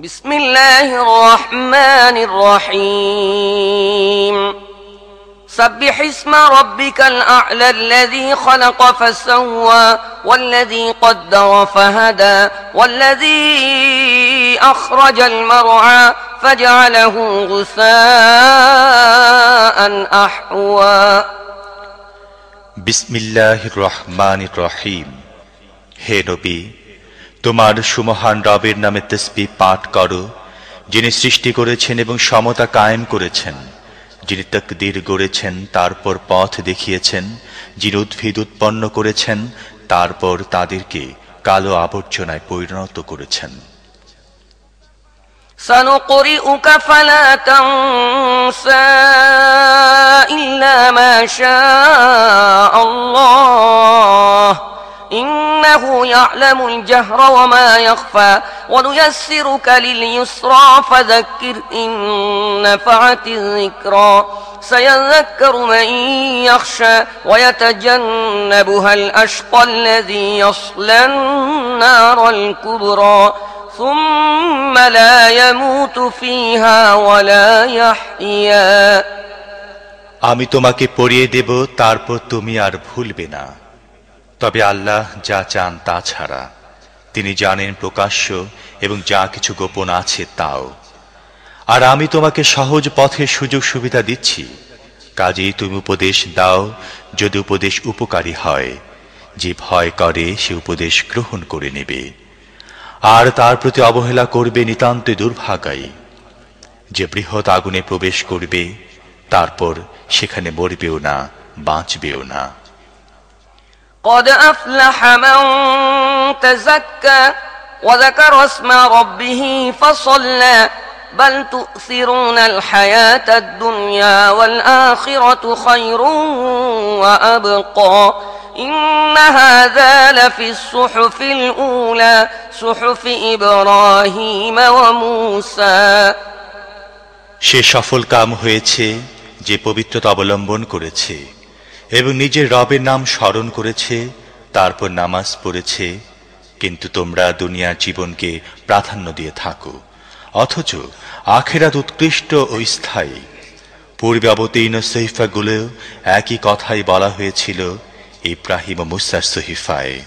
بسم الله الرحمن الرحيم سبح اسم ربك الأعلى الذي خلق فسوى والذي قدر فهدى والذي أخرج المرعى فجعله غثاء أحوى বিসমিল্লাহ রহমান রহিম হে নবী তোমার সুমহান রবের নামে তসবি পাঠ করো যিনি সৃষ্টি করেছেন এবং সমতা কায়েম করেছেন যিনি তকদির গড়েছেন তারপর পথ দেখিয়েছেন যিনি উদ্ভিদ উৎপন্ন করেছেন তারপর তাদেরকে কালো আবর্জনায় পরিণত করেছেন سنقرئك فلا تنسى إلا ما شاء الله إنه يعلم الجهر وما يخفى ونيسرك لليسرى فذكر إن نفعت الذكرى سيذكر من يخشى ويتجنبها الأشقى الذي يصلى النار الكبرى ثم لا يموت فيها ولا يحيا আমি তোমাকে পড়িয়ে দেব তারপর তুমি আর ভুলবে না তবে আল্লাহ যা চান তা ছাড়া। তিনি জানেন প্রকাশ্য এবং যা কিছু গোপন আছে তাও। আর আমি তোমাকে সহজ পথে সুযোগ সুবিধা দিচ্ছি। কাজেই তুমি উপদেশ দাও যদি উপদেশ উপকারী হয়। যে ভয় করে, সে উপদেশ গ্রহণ করে নেবে। আর তার প্রতি অবহেলা করবে নিতান্ত দুর্ভাগাই যে বৃহৎ আগুনে প্রবেশ করবে, তারপর সেখানে মরবেও না, বাঁচবেও না। قد أفلح من تزكى وذكر اسم ربه فصلى بل تؤثرون الحياة الدنيا والآخرة خير وأبقى إن هذا لفي الصحف الأولى صحف إبراهيم وموسى সে সফল কাম হয়েছে যে পবিত্রতা অবলম্বন করেছে এবং নিজের রবের নাম স্মরণ করেছে, তারপর নামাজ পড়েছে, কিন্তু তোমরা দুনিয়ার জীবনকে প্রাধান্য দিয়ে থাকো। অথচ আখেরাত উৎকৃষ্ট ও স্থায়ী। পূর্বে অবতীর্ণ সহিফাগুলো একই কথাই বলা হয়েছিল, ইব্রাহিম ও মুসার সহিফায়।